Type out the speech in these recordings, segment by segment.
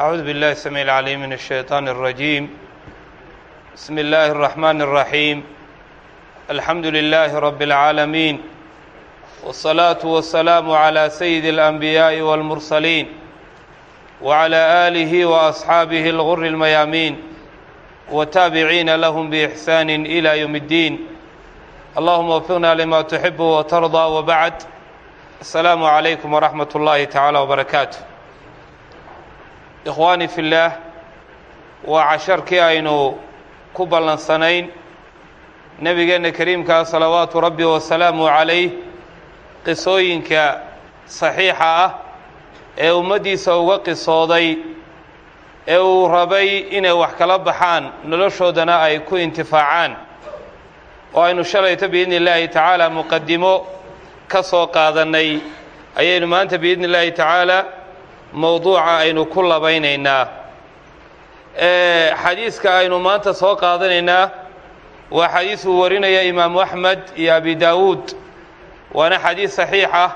أعوذ بالله السميع العليم من الشيطان الرجيم بسم الله الرحمن الرحيم الحمد لله رب العالمين والصلاة والسلام على سيد الأنبياء والمرسلين وعلى آله وأصحابه الغر الميامين والتابعين لهم بإحسان إلى يوم الدين اللهم وفقنا لما تحب وترضى وبعد السلام عليكم ورحمة الله تعالى وبركاته ikhwaani fi llaah waa casharkii aynu ku ballansanayn nebigeenna kariimkaa salawaatu rabbi wasalaamu calayh qisooyinka saxiixa ah ee ummaddiisa uga qisooday ee uu rabay inay wax kala baxaan noloshoodana ay ku intifaacaan. Oo aynu shalayto biidni illaahi tacaala muqadimo ka soo qaadannay ayaynu maanta biidni illaahi tacaala mowduuca aynu ku labaynaynaa xadiiska aynu maanta soo qaadanaynaa waa xadiis uu warinaya imaamu axmed iyo abi daawuud. Waana xadiis saxiix ah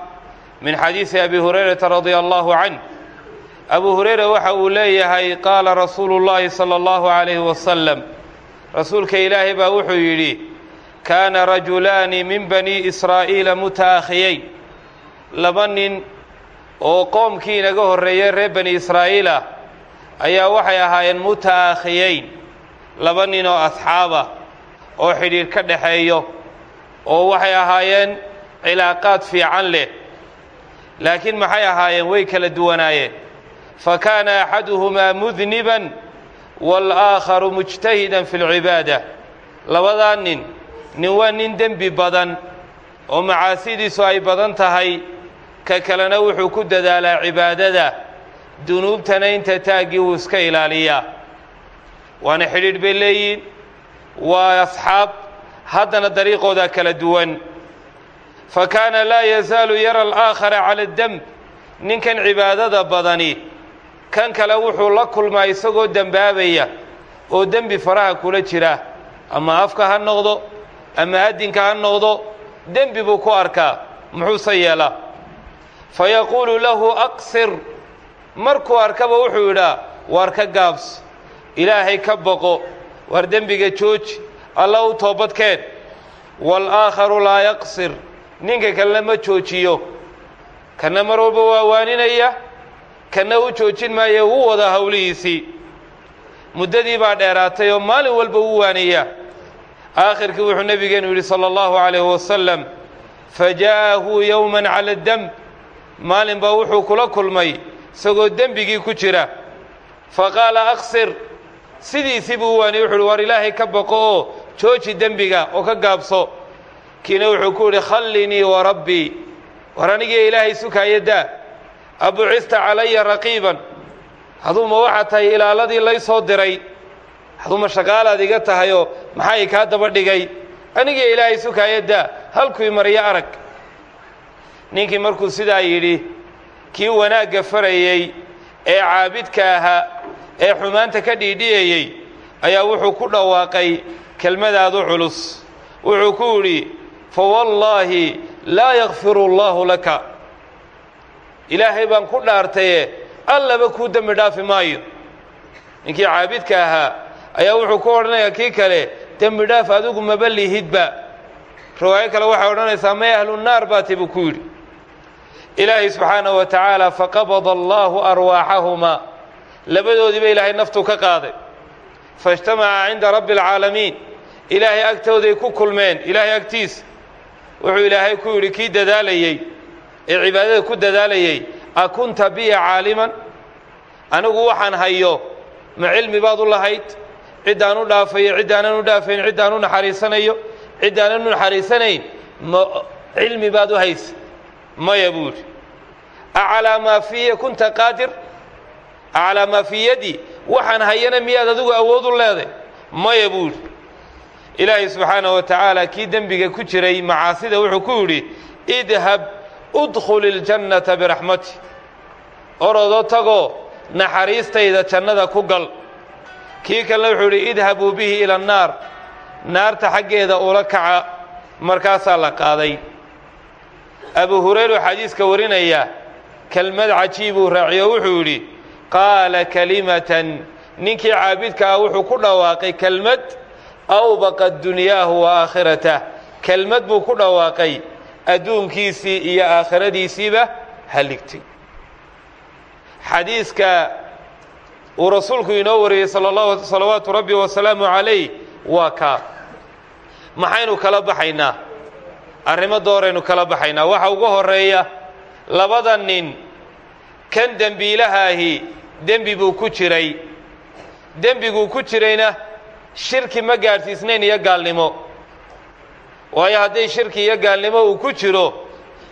min xadiisi abi hurayrata radia allahu canh. Abu hureyra waxa uu leeyahay qaala rasuulu llaahi sala allahu calayhi wasalam rasuulka ilaahay baa wuxuu yidhi kaana rajulaani min bani israa'iila mutaakhiyeyn. Laba nin oo qoomkii inaga horreeyey reer bani israa'iila ayaa waxay ahaayeen mutaakhiyeyn laba nin oo asxaaba oo xidhiidh ka dhexeeyo oo waxay ahaayeen cilaaqaad fiican leh. Laakiin maxay ahaayeen? Way kala duwanaayeen. Fa kaana axaduhumaa mudniban waalaakharu mujtahidan fi lcibaada labadaa nin nin waa nin dembi badan oo macaasidiisu ay badan tahay ka kalena wuxuu ku dadaalaa cibaadada. Dunuubtana inta taaggii wuu iska ilaaliyaa. Waana xidhiidh bay leeyihiin waa asxaab haddana dariiqoodaa kala duwan. Fa kaana laa yazaalu yara alaakhara cala addemb ninkan cibaadada badani kan kale wuxuu la kulmaa isagoo dembaabaya oo dembi faraha kula jira. Ama afka ha noqdo ama addinka ha noqdo dembi buu ku arkaa muxuuse yeelaa fayaquulu lahu aqsir markuu arkaba wuxuu yidhaa waar ka gaabso ilaahay ka boqo waar dembiga jooji alla u toobadkeen waalaakharu laa yaqsir ninka kalena ma joojiyo kana mar walba waa waaninaya kana u joojin maayo wuu wadaa howlihiisii muddadii baa dheeraatay oo maalin walba u waaniya aakhirkii wuxuu nebigeenu yidhi sala allahu calayhi wasalam fajaa'ahu yowman cala addemb maalin baa wuxuu kula kulmay isagoo dembigii ku jira. Fa qaala aqsir. Sidiisii buu waaniyey wuxu uhi war ilaahay ka boqo oo jooji dembiga oo ka gaabso. Kiina wuxuu ku yidhi khallinii wa rabbii war anigii ilaahay sukaaya daa abucista calaya raqiiban. Haduuma waxaa tahay ilaaladii lay soo diray? Haduuma shaqaalaad iga tahayoo maxaa kaa daba dhigay? Anigii ilaahay sukaaya daa halkuu maryo arag ninkii markuu sidaa yidhi kii wanaagga farayey ee caabidka ahaa ee xumaanta ka dhiidhiyayey ayaa wuxuu ku dhawaaqay kelmadaadu culus. Wuxuu ku yidhi fawallaahi laa yakfiru allaahu laka ilaahay baan ku dhaartaye allaba kuu dembi dhaafi maayo. Ninkii caabidka ahaa ayaa wuxuu ku odhanayaa kii kale dembi dhaaf adigu maba lihidba. Riwaayo kale waxay odhanaysaa may ahlu naar baati buu ku yidhi ilaahay subxaanahu wa tacaala faqabada allaahu arwaaxahumaa labadoodiiba ilaahay naftuu ka qaaday faijtamaca cinda rabbi alcaalamiin ilaahay agtooday ku kulmeen ilaahay agtiisa wuxuu ilaahay ku yidhi kii dadaalayey? Ee cibaadada ku dadaalayey? A kunta biya caaliman? Anigu waxaan hayo ma cilmi baad u lahayd? Ciddaan u dhaafayo ciddaanan u dhaafayn ciddaan u naxariisanayo ciddaanan u naxariisanayn ma cilmi baad u haysa maya buu yidhi acalaa maa fiya kunta qaadir? Acalaa maa fii yaddi waxaan hayana miyaad adigu awood u leeday. Maya buu yidhi ilaahay subxaanahu wa tacaala kii dembiga ku jiray macaasida wuxuu ku yidhi idhab udkhul iljannata biraxmati orodoo tagoo naxariistayda jannada ku gal. Kii kalena wuxuu yidhi idhabuu bihi ila annaar naarta xaggeeda ula kaca. Markaasaa la qaaday abu hurayru xadiiska warinaya kelmad cajiibuu raaciyo wuxuu yidhi qaala kalimatan ninkii caabidka ah wuxuu ku dhawaaqay kelmad awbaqat dunyaahu wa aakhiratah kelmad buu ku dhawaaqay adduunkiisii iyo aakhiradiisiiba haligtay xadiiska uu rasuulku inoo wariyey salawaatu rabbi wasalaamu calayh waa kaa maxaynu kala baxaynaa arrimo dooraynu kala baxaynaa. Waxa ugu horreeya labada nin kan dembiilahaahi dembi buu ku jiray. Dembiguu ku jirayna shirki ma gaadhsiisnayn iyo gaalnimo. Waayo hadday shirki iyo gaalnimo uu ku jiro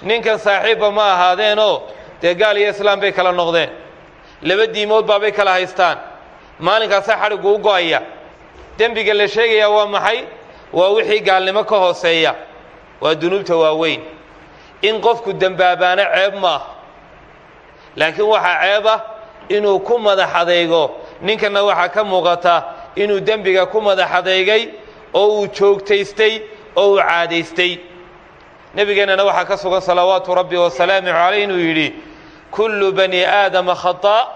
ninkan saaxiibba ma ahaadeenoo dee gaal iyo islaam bay kala noqdeen. Laba diimood baabay kala haystaan. Maalinkaasa xadhiggu u go'aya. Dembiga la sheegayaa waa maxay? Waa wixii gaalnimo ka hooseeya waa dunuubta waaweyn. In qofku dembaabaana ceeb maaha laakiin waxaa ceeb ah inuu ku madax adaygo ninkanna waxaa ka muuqata inuu dembiga ku madax adeygay oo uu joogtaystay oo uu caadaystay. Nebigeennana waxaa ka sugan salawaatu rabbi wasalaamu calayh inuu yidhi kullu bani aadama khata'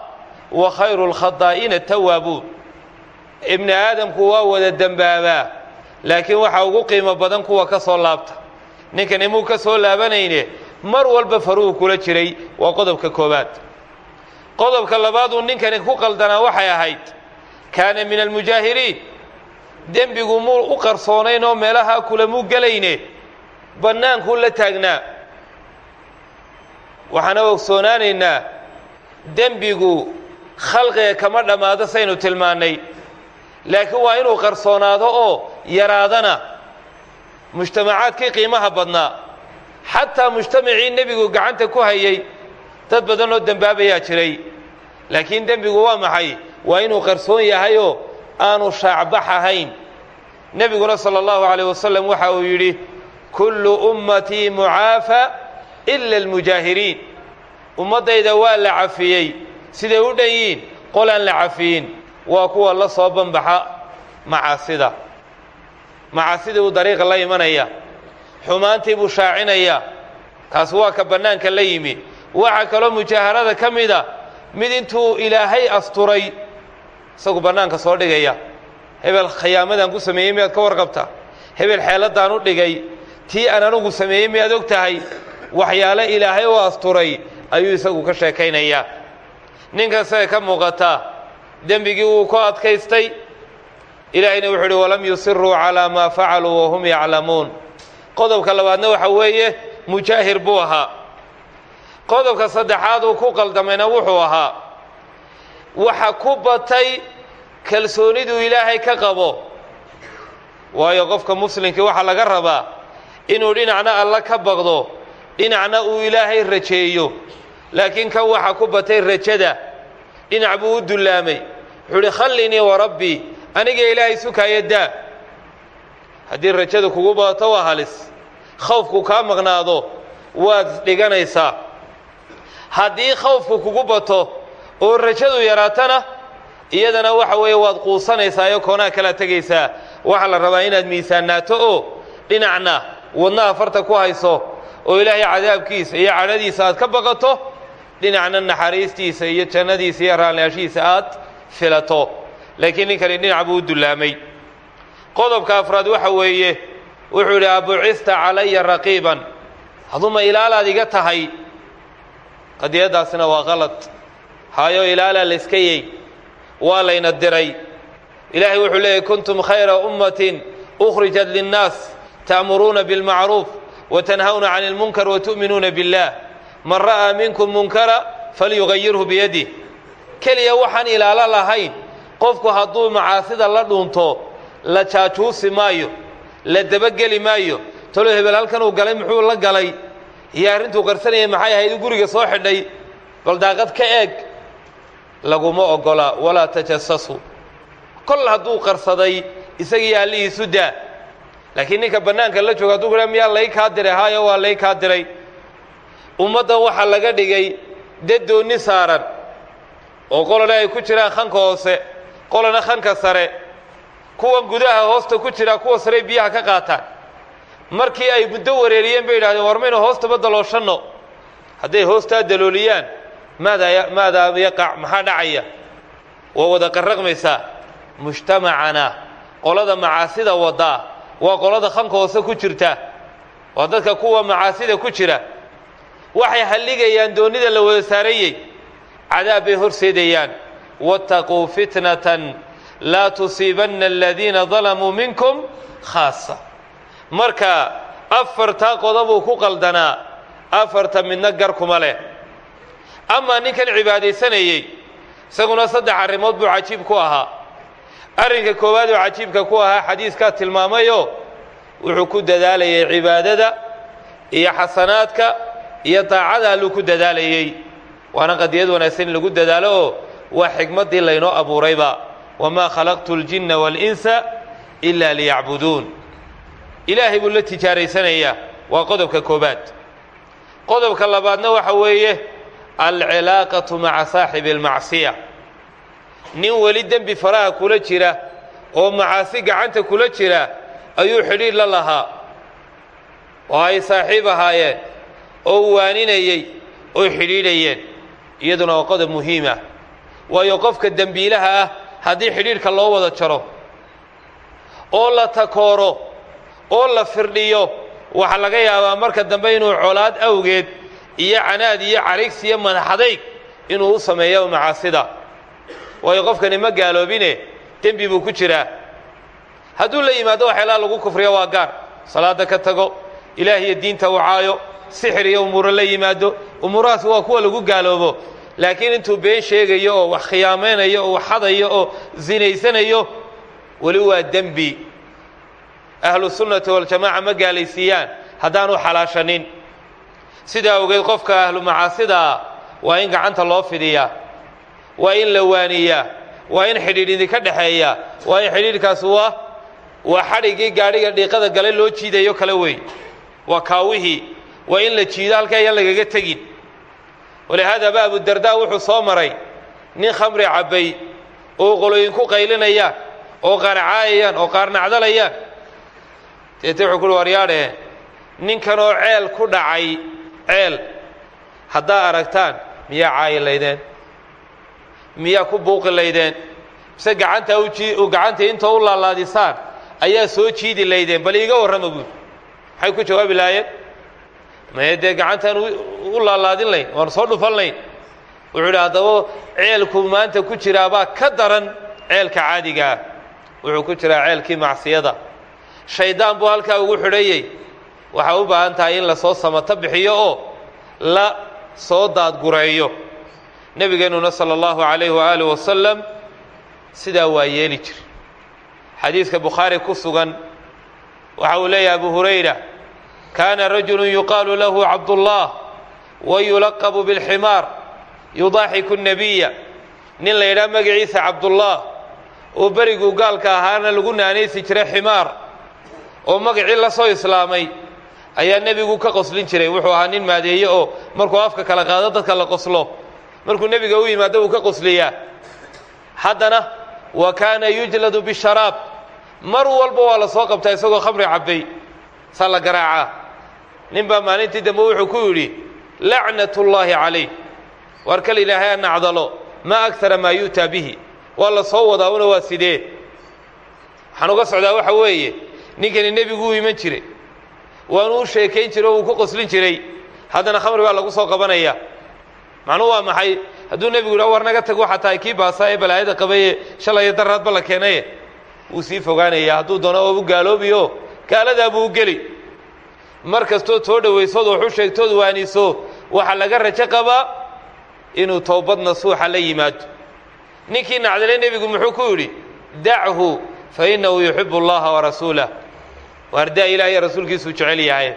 wa khayru lkhadaa'ina tawaabuun ibni aadamku waa wada dembaabaa laakiin waxaa ugu qiimo badan kuwa ka soo laabta ninkani muu ka soo laabanayne mar walba faruhu kula jiray waa qodobka koowaad. Qodobka labaaduu ninkani ku qaldanaa waxay ahayd kaana min almujaahiriin dembigu muu u qarsoonayn oo meelahaa kulamuu gelayne bannaankuu la taagnaa. Waxaana ogsoonaanaynaa dembigu khalqiga kama dhammaado saynu tilmaannay laakiin waa inuu qarsoonaado oo yaraadana mujtamacaadkii qiimaha badnaa. Xataa mujtamacii nebigu gacanta ku hayay dad badan oo dembaabayaa jiray. Laakiin dembigu waa maxay? Waa inuu qarsoon yahayoo aanu shaacbax ahayn. Nebiguna sala allahu calayh wasalam waxa uu yidhi kullu ummatii mucaafa ila almujaahiriin ummaddayda waa la cafiyey. Siday u dhan yiin qolaan la cafiyin. Waa kuwa la soo banbaxa macaasida macaasidii buu dariiqa la imanaya xumaantii buu shaacinaya kaasi waa ka bannaanka la yimi. Waxaa kaloo mujaaharada ka mida mid intuu ilaahay asturay isagu bannaanka soo dhigaya. Hebel khiyaamadan ku sameeyey miyaad ka warqabta? Hebel xeeladaan u dhigay? Tii aan anugu sameeyey miyaad og tahay? Waxyaale ilaahay oo asturay ayuu isagu ka sheekaynayaa ninkan isaga ka muuqataa dembigii wuu ku adkaystay ilaahayna wuxuu uhi walam yusiruu calaa maa facaluu wahum yaclamuun. Qodobka labaadna waxa weeye mujaahir buu ahaa. Qodobka saddexaad uu ku qaldamayna wuxuu ahaa waxa ku batay kalsooniduu ilaahay ka qabo. Waayo qofka muslimkii waxaa laga rabaa inuu dhinacna alla ka baqdo dhinacna uu ilaahay rajeeyo. Laakiin kan waxa ku batay rajada dhinac buu u dullaamay. Wuxuu uhi khallinii warabbii aniga ilaahay sukaaya daa haddii rajada kugu badato waa halis. Khawfku kaa maqnaado waad dhiganaysaa haddii khawfku kugu bato oo rajadu yaraatana iyadana waxa weeye waad quusanaysaa iyo koonaa kala tegaysaa. Waxaa la rabaa inaad miisaannaato oo dhinacna wadnaha farta ku hayso oo ilaahay cadaabkiisa iyo cadhadiisa aad ka baqato dhinacna naxariistiisa iyo jannadiisa iyo raalliyaashihiisa aad filato laakiin ninkani dhinac buu u qodobka afraad waxa weeye wuxuu yidhi abucista calaya raqiiban. Haduma ilaalaad iga tahay qadiyaddaasina waa qalad hayo ilaalaa layska yey waa layna diray. Ilaahay wuxuu leeyahy kuntum khayra ummatin ukhrijat linnaas ta'muruuna bilmacruuf watanhawna cani اlmunkar watu'minuuna biاllah man ra'aa minkum munkara falyugayirhu biyadih keliya waxaan ilaalo lahayn qofku hadduu macaasida la dhuunto la jaajuusi maayo la dabageli maayo talo hebel halkan uu galay muxuu la galay? Iyo arrintuu qarsanayay maxay ahayd? Guriga soo xidhay. Bal daaqad ka eeg. Laguma ogola walaa tajasasu kol hadduu qarsaday isagii allihiisu daa. Laakiin ninka bannaanka la jooga hadduu ku miyaa lay kaa diray? Haayo waa lay kaa diray. Ummaddan waxaa laga dhigay dad doonni saaran. Oo qolana ay ku jiraan khanka hoose qolana khanka sare kuwan gudaha hoosta ku jiraa kuwa sarey biyaha ka qaataan markii ay muddo wareeriyeen bay yidhahdeen war maynu hoostaba dalooshanno? Hadday hoostaa dalooliyaan maadaa maadaa yaqac maxaa dhacaya? Waa wada qarraqmaysaa. Mujtamacana qolada macaasida wadaa waa qolada khanka hoose ku jirta. Waa dadka kuwa macaasida ku jira. Waxay halligayaan doonnida la wada saarayey cadaab bay horseedayaan waataquu fitnatan laa tusiibanna aladiina dalamuu minkum khaasa marka afartaa qodobuu ku qaldanaa afarta midna gar kuma leh amaa ninkan cibaadaysanayey isaguna saddex arrimood buu cajiib ku ahaa arrinka koowaad oo cajiibka ku ahaa xadiiskaa tilmaamayoo wuxuu ku dadaalayay cibaadada iyo xasanaadka iyo daacada alluu ku dadaalayey waana qadiyad wanaagsan in lagu dadaalo waa xikmaddii laynoo abuurayba wamaa khalaqtu اljinna wاlinsa ila liyacbuduun ilaahay buu la tijaaraysanayaa waa qodobka koobaad qodobka labaadna waxa weeye alcilaaqatu maca saaxibi اlmacsiya nin weli dembi faraha kula jira oo macaasi gacanta kula jira ayuu xidhiidh la lahaa oo ay saaxiib ahaayeen oo waaninayey oo xidhiidhayeen iyaduna waa qodob muhiima waayo qofka dembiilaha ah haddii xidhiidhka loo wada jaro oo la takooro oo la firdhiyo waxaa laga yaabaa marka dambe inuu colaad awgeed iyo canaad iyo carigsi iyo madaxadayg inuu u sameeyo macaasida. Waayo qofkani ma gaaloobine dembi buu ku jiraa. Hadduu la yimaado waxyaalaha lagu kufriyo waa gaar. Salaada ka tago ilaah iyo diinta u caayo sixir iyo umuuro la yimaado umuurahaas waa kuwa lagu gaaloobo laakiin intuu been sheegayo oo wax khiyaamaynayo oo wax hadayo oo zinaysanayo weli waa dembi. Ahlu sunnati waljamaaca ma gaalaysiiyaan haddaanu xalaashanin. Sidaa ogeed qofka ahlu macaasidaa waa in gacanta loo fidiyaa waa in la waaniyaa waa in xidhiidh idinka dhexeeya waa in xidhiidhkaasi waa waa xadhiggii gaadhiga dhiiqada gale loo jiidayo kale wey waa kaawihii waa in la jiido halka ayaan lagaga tegin walihaada ba abudardaa wuxuu soo maray. nin khamri cabbay oo qolooyinku qaylinayaan oo qaar caayayaan oo qaar nacdalayaan. Deete wuxuu kuhi waryaadhe ninkanoo ceel ku dhacay ceel haddaa aragtaan miyaa caayi laydeen? Miyaa ku buuqi laydeen? Mise gacantaa u gacanta intoo u laalaadisaan ayaa soo jiidi laydeen? Bal iiga warrama buuri maxay ku jawaabi lahaayeen maye dee gacantaan u laalaadin layn waan soo dhufan layn wuxuu idhi haddaba ceelku maanta ku jiraabaa ka daran ceelka caadigaah wuxuu ku jiraa ceelkii macsiyada. Shaydaan buu halkaa ugu xidhayey. Waxaa u baahan tahay in la soo samato bixiyo oo la soo daadgureeyo. Nebigeennuna sala allahu calayhi waaalih wasalam sidaa waa yeeli jir. Xadiiska bukhaari ku sugan waxa uu leeyahay abu hurayra kaana rajulu yuqaalu lahu cabdullah wa yulaqabu bilximaar yudaaxiku الnabiya nin la yidhaha magaciisa cabdullah. oo beriguu gaalka ahaana lagu naanaysi jiray ximaar. oo magacii la soo islaamay ayaa nebigu ka qoslin jiray. Wuxuu ahaa nin maadeeye oo markuu afka kala qaado dadka la qoslo. Markuu nebiga u yimaado wuu ka qosliyaa. Haddana wa kaana yujladu bisharaab. mar walba waa la soo qabtaa isagoo khamri cabbay. Saa la garaacaa nin baa maalintii dambe wuxuu ku yidhi lacnat ullaahi calayh. Waar kal ilaahay a nacdalo maa agara maa yu'taa bihi. Waa la soo wadaa una waa sidee? Waxaan uga socdaa waxa weeye ninkani nebigu u iman jiray. Waanu u sheekayn jiray oo uu ku qoslin jiray. Haddana khamri baa lagu soo qabanaya. Macnuhu waa maxay? Hadduu nebigu yidhaha war naga tag waxaa tahay kii baasa ee balaayada qabaye shalay daraadba la keenaye. Wuu sii fogaanaya hadduu doono oo u gaaloobiyo? Gaaladaa buu u geli mar kastood soo dhowaysood waxu sheegtood waaniso waxaa laga rajo qabaa inuu towbad nasuuxa la yimaado. Ninkii nacdale nebigu muxuu ku yidhi dachu fa innahu yuxibu allaha warasuulah waardaa ilaah iyo rasuulkiisuu jecel yahay.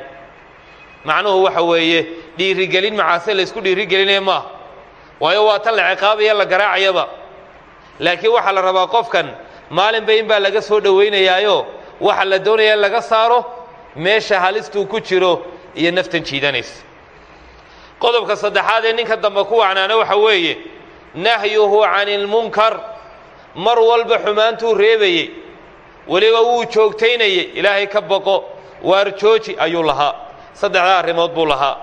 Macnuhu waxa weeye dhiirigelin macaase laysku dhiirigelinaya maaha waayo waa tan la ciqaabaya la garaacayaba. Laakiin waxaa la rabaa qofkan maalinba in baa laga soo dhowaynayaayo waxaa la doonaya in laga saaro meesha halistuu ku jiro iyo naftan jiidanaysa. Qodobka saddexaad ee ninka dambe ku wacnaana waxa weeye nahyuhu cani ilmunkar mar walba xumaantuu reebayey weliba wuu joogtaynayey ilaahay ka boqo waar jooji ayuu lahaa. Saddexdaa arrimood buu lahaa.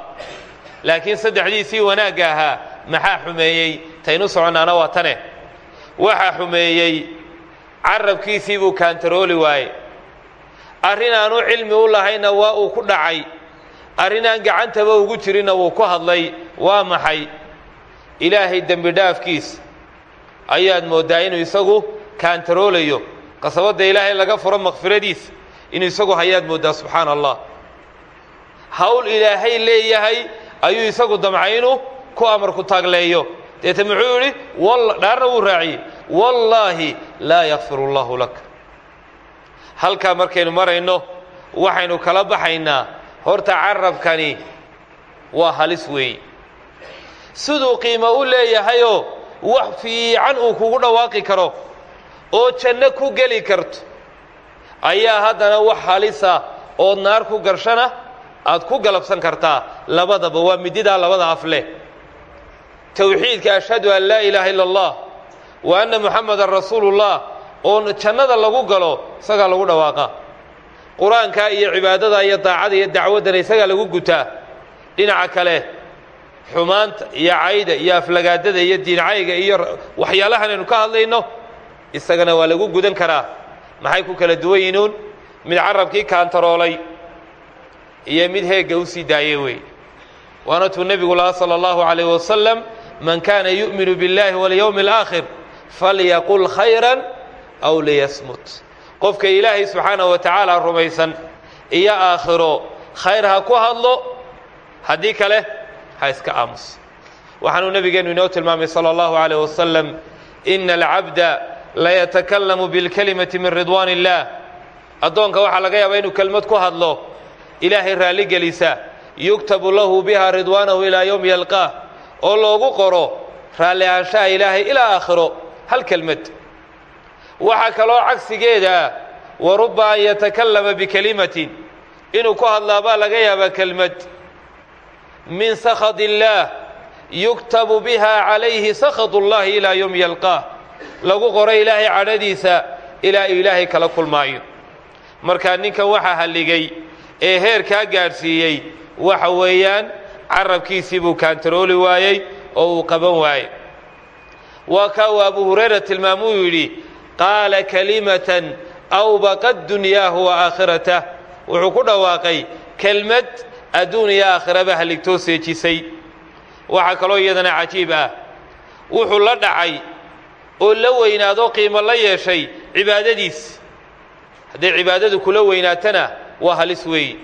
Laakiin saddexdiisii wanaagga ahaa maxaa xumeeyey? Taynu soconnaana waa tane. Waxaa xumeeyey carabkiisii buu kaantarooli waaye arrin aanu cilmi u lahayna waa uu ku dhacay. Arrin aan gacantaba ugu jirinna wuu ku hadlay waa maxay? Ilaahay dembi dhaafkiisa ayaad mooddaa inuu isagu kaantaroolayo? Qasabadda ilaahay laga furo makfiradiisa inuu isagu hayaad mooddaa subxaana allah hawl ilaahay leeyahay ayuu isagu damcay inuu ku amarku taagleeyo. Deete muxuu yidhi dhaarna wuu raaciyey wallaahi laa yakfir allahu lak halkaa markaynu marayno waxaynu kala baxaynaa. Horta carabkani waa halis weey siduu qiimo u leeyahayoo wax fiican uu kugu dhawaaqi karo oo janno ku geli karto. Ayaa haddana wax halisa ood naar ku garshana aad ku galabsan kartaa. Labadaba waa mididaa labada af leh. Towxiidka ashhadu an laa ilaaha illa allah wa anna muxamadan rasuulullah oo jannada lagu galo isagaa lagu dhawaaqa qur-aanka iyo cibaadada iyo daacada iyo dacwaddana isagaa lagu gutaa dhinaca kale xumaanta iyo cayda iyo aflagaadada iyo diincayga iyo waxyaalahan aynu ka hadlayno isagana waa lagu gudan karaa maxay ku kala duwan yihiin mid carabkii kaantaroolay iyo mid heegga u sii daayey wey waana tuu nebigu lahaa salى اllahu عalayh wasalam man kana yu'minu biاllahi walyowmi اlآakhir falyaqul khayra aw liyasmut qofka ilaahay subxaanaه wa tacaala rumaysan iyo aakhiro khayr ha ku hadlo haddii kale ha iska aamus waxaanuu nebigeenu inoo tilmaamay salى اllahu عalيh wasalam ina alcabda layatakallamu biاlkalimati min ridwan اllah addoonka waxaa laga yaabaa inuu kelmad ku hadlo ilaahay raalli gelisa yugtabu lahu biha ridwaanahu ilaa yowmi yalqaah oo loogu qoro raalli ahaanshaha ilaahay ilaa aakhiro hal kelmad waxaa kaloo cagsigeeda wa rubba an yatakallama bikelimatin inuu ku hadlaa baa laga yaabaa kelmad. Min sakhad illaah yugtabu biha calayhi sakhad ullahi ilaa yowmi yalqaah lagu qoro ilaahay cadhadiisa ilaa uu ilaahay kala kulmaayo. Markaa ninkan waxaa halligay ee heerkaa gaadhsiiyey waxa weeyaan carabkiisii buu kaantarooli waayey oo uu qaban waayey. Waa kaa uu abu hurayra tilmaamuu yidhi qaala kalimatan awbaqad dunyaahu wa aakhiratah wuxuu ku dhawaaqay kelmad adduun iyo aakhiraba halligtoo seejisay. Waxaa kaloo iyadana cajiib ah. Wuxuu la dhacay oo la weynaadoo qiimo la yeeshay cibaadadiis. Hadday cibaadadu kula weynaatana waa halis weeyi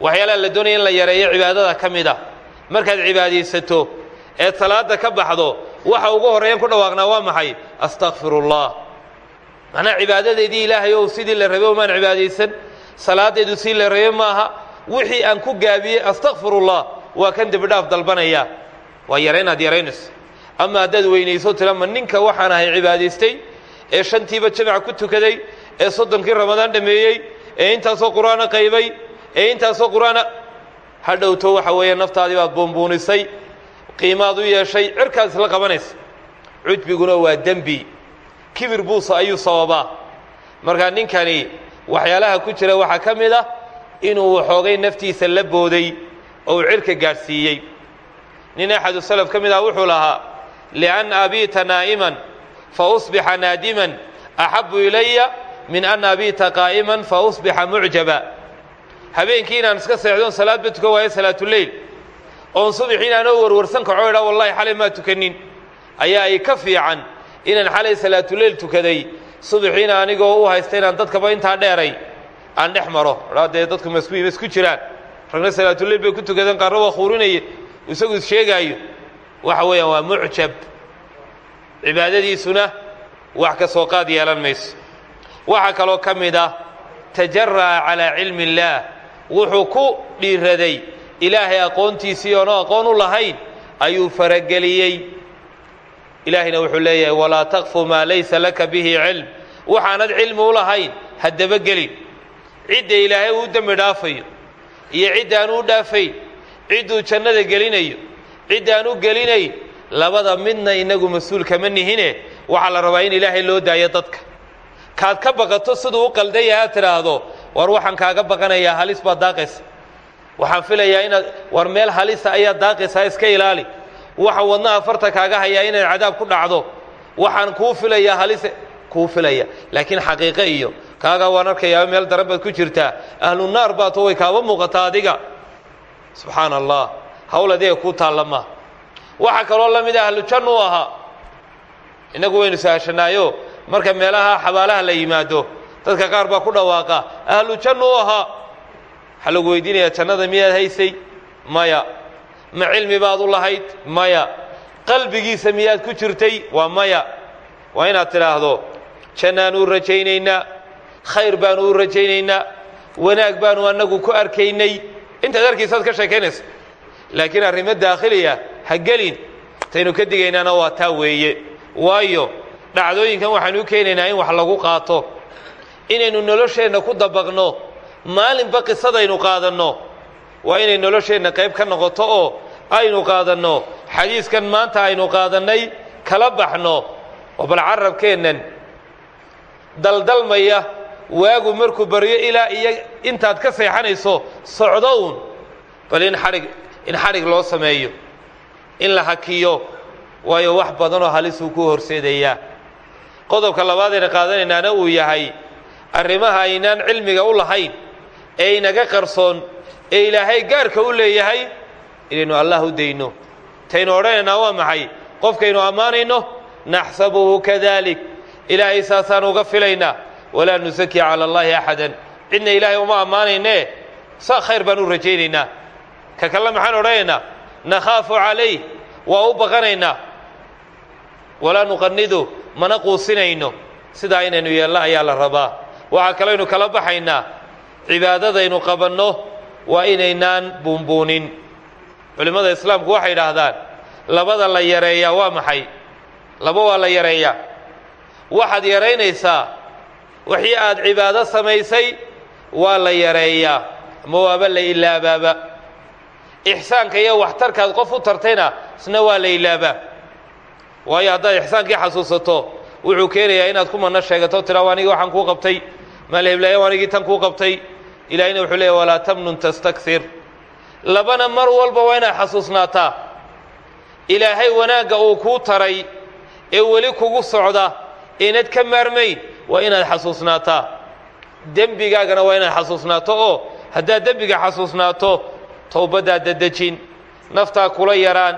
waxyaalaha la doonaya in la yareeyo cibaadada ka mid ah. Markaad cibaadaysato eed salaadda ka baxdo waxa ugu horreeyan ku dhawaaqnaa waa maxay? Astakfirullah macnaha cibaadadeedii ilaahay ow sidii la rabay omaan cibaadaysan. Salaaddeedu sii la rabay maaha. Wixii aan ku gaabiyey astakfirullah waa kan dembidhaaf dalbanaya. Waa yaraynaad yaraynayso ama haddaad weynayso tira ninka waxaan ahay cibaadaystay ee shantiiba jamac ku tukaday ee soddonkii ramadaan dhammeeyey ee intaasoo qur'aana qaybay ee intaasoo qur'aana ha dhowto waxa weeye naftaadii baad buunbuunisay qiimaad u yeeshay cirkaad isla qabanaysa. Cujbiguna waa dembi kibir buusa ayuu sababaa. Markaa ninkani waxyaalaha ku jira waxaa ka mid ah inuu waxoogay naftiisa la booday oo uu cirka gaadhsiiyey. Nin axadu salaf ka mid ah wuxuu lahaa lian abiita naa'iman fa usbixa naadiman axabu ilaya min an abiita qaa'iman fa usbixa mucjaba habeenkii inaan iska seexdoon salaadba tukan waayo salaatuleyl oon subaxii inaanoo warwarsan kaco idhaa wallahi xalay maa tukanin. Ayaa ay ka fiican inaan xalay salaatuleyl tukaday subaxiina anigoo u haysta inaan dadkaba intaa dheeray aan dhex maro. Dhaa dee dadku masku isku jiraan. Ragna salaatuleyl bay ku tukadeen qaarna waa khuurinaya isagu is sheegaayo. Waxa weeyaan waa mucjab. Cibaadadiisuna wax ka soo qaad yeelan mayso. Waxaa kaloo ka mid ah tajara'a calaa cilmi illaah wuxuu ku dhiiraday ilaahay aqoontiisii oonu aqoon u lahayn ayuu farageliyey ilaahayna wuxuu leeyahay walaa takfu maa laysa laka bihi cilm. Waxaanad cilmi u lahayn ha dabagelin. Cidda ilaahay uu dembi dhaafayo iyo ciddaan u dhaafayn cidduu jannada gelinayo ciddaan u gelinayn labada midna inagu mas'uul kama nihine. Waxaa la rabaa in ilaahay loo daayo dadka. Kaad ka baqato siduu u qaldan yahay aad tidhaahdo war waxaan kaaga baqanayaa halis baad daaqaysa. Waxaan filayaa inaad war meel halisa ayaad daaqaysaa iska ilaali waxa wadnaha farta kaaga hayaa inaad cadaab ku dhacdo. Waxaan kuu filayaa halise kuu filaya laakiin xaqiiqe iyo kaagaa waan arkayaa meel daran baad ku jirtaa. Ahlu naar baato way kaaba muuqataa adiga. Subxaana allah hawl adiga kuu taallama. Waxaa kaloo la mid ah ahlu jannu ahaa. Innagu waynu sahashanaayo marka meelaha xabaalaha la yimaado dadka qaar baa ku dhawaaqa. Ahlu jannu ahaa. Waxaa lagu weydiinayaa jannada miyaad haysay? Maya ma cilmi baad u lahayd? Maya. Qalbigiisa miyaad ku jirtay? Waa maya. Waa inaad tidhaahdo jannaan u rajaynaynaa khayr baanu u rajaynaynaa wanaag baanu annagu ku arkaynay. Intaad arkaysaad ka sheekaynaysa laakiin arrimo daakhiliya ha gelin. Taynu ka digaynaana waa taa weeye. Waayo dhacdooyinkan waxaanu u keenaynaa in wax lagu qaato. Inaynu nolosheenna ku dabaqno. Maalinba qisadaynu qaadanno waa inay nolosheenna qayb ka noqoto oo aynu qaadanno. Xadiiskan maanta aynu qaadannay kala baxno. Oo bal carabkeennan daldalmaya waagu markuu baryo ilaa iyo intaad ka seexanayso socdo uun. Bal in xadhig in xadhig loo sameeyo in la hakiyo waayo wax badanoo halisuu ku horseedayaa qodobka labaadayna qaadanaynaana uu yahay arrimaha aynaan cilmiga u lahayn ee inaga qarsoon ee ilaahay gaarka u leeyahay inaynu allah u dayno. Taynu odhanaynaa waa maxay? Qofkaynu ammaanayno? Naxsabuhu kadalik. Ilaahay saasaan uga filaynaa walaa nusaki cala allaahi axadan. Cidna ilaahay uma ammaanaynee saa khayr baan u rajaynaynaa. Ka kale maxaan odhanaynaa nakhaafu calayh. Waa u baqanaynaa walaa nuqanidu mana quusinayno. Sidaa inaynu yeelno ayaa la rabaa. Waxaa kaleynu kala baxaynaa cibaadadaynu qabanno waa inaynaan buunbuunin. Culimmada islaamku waxay idhaahdaan labada la yareeyaa waa maxay? Laba waa la yareeyaa waxaad yaraynaysaa wixii aad cibaado samaysay waa la yareeyaa ama waaba la ilaabaaba ixsaanka iyo waxtarkaad qof u tartayna isna waa la ilaabaa waayo haddaad ixsaankii xasuusato wuxuu keenayaa inaad ku manno sheegato tiraa anigi waxaan kuu qabtay maalheblaayo anigii tan kuu qabtay. Ilaahayna wuxuu leeya walaa tamnun tastakir labana mar walba waa inaad xasuusnaataa. Ilaahay wanaagga uu kuu taray ee weli kugu socda eenad ka maarmayn waa inaad xasuusnaataa. Dembigaagana waa inaad xasuusnaato oo haddaad dembiga xasuusnaato towbaddaad dadejin. Naftaa kula yaraan.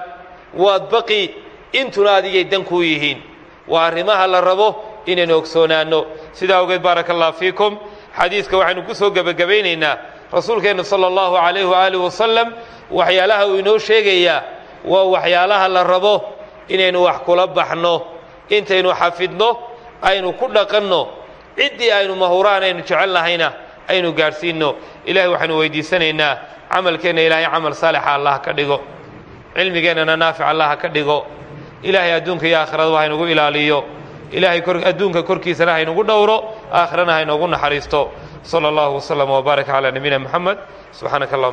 Waad baqi intuna adigay dan kuu yihiin. Waa arrimaha la rabo inaynu ogsoonaanno sidaa awgeed baaraka allah fiikum. Xadiiska waxaynu ku soo gebagabaynaynaa rasuulkeennu sala allahu calayhi waaalih wasalam waxyaalaha uu inoo sheegayaa waa waxyaalaha la rabo inaynu wax kula baxno. Intaynu xafidno aynu ku dhaqanno. Ciddii aynu mahuraan aynu jecel nahayna aynu gaadhsiinno. Ilahay waxaynu weydiisanaynaa camalkeenna ilaahay camal saalixa allah ka dhigo. Cilmigeennana naafic allah ka dhigo. Ilaahay adduunka iyo aakhirada haynugu ilaaliyo ilaahay adduunka korkiisana haynugu dhowro aakhirana haynogu naxariisto. Sala allahu waslama wbaarak calaa nabiyina moxamed subxaanaka allahuma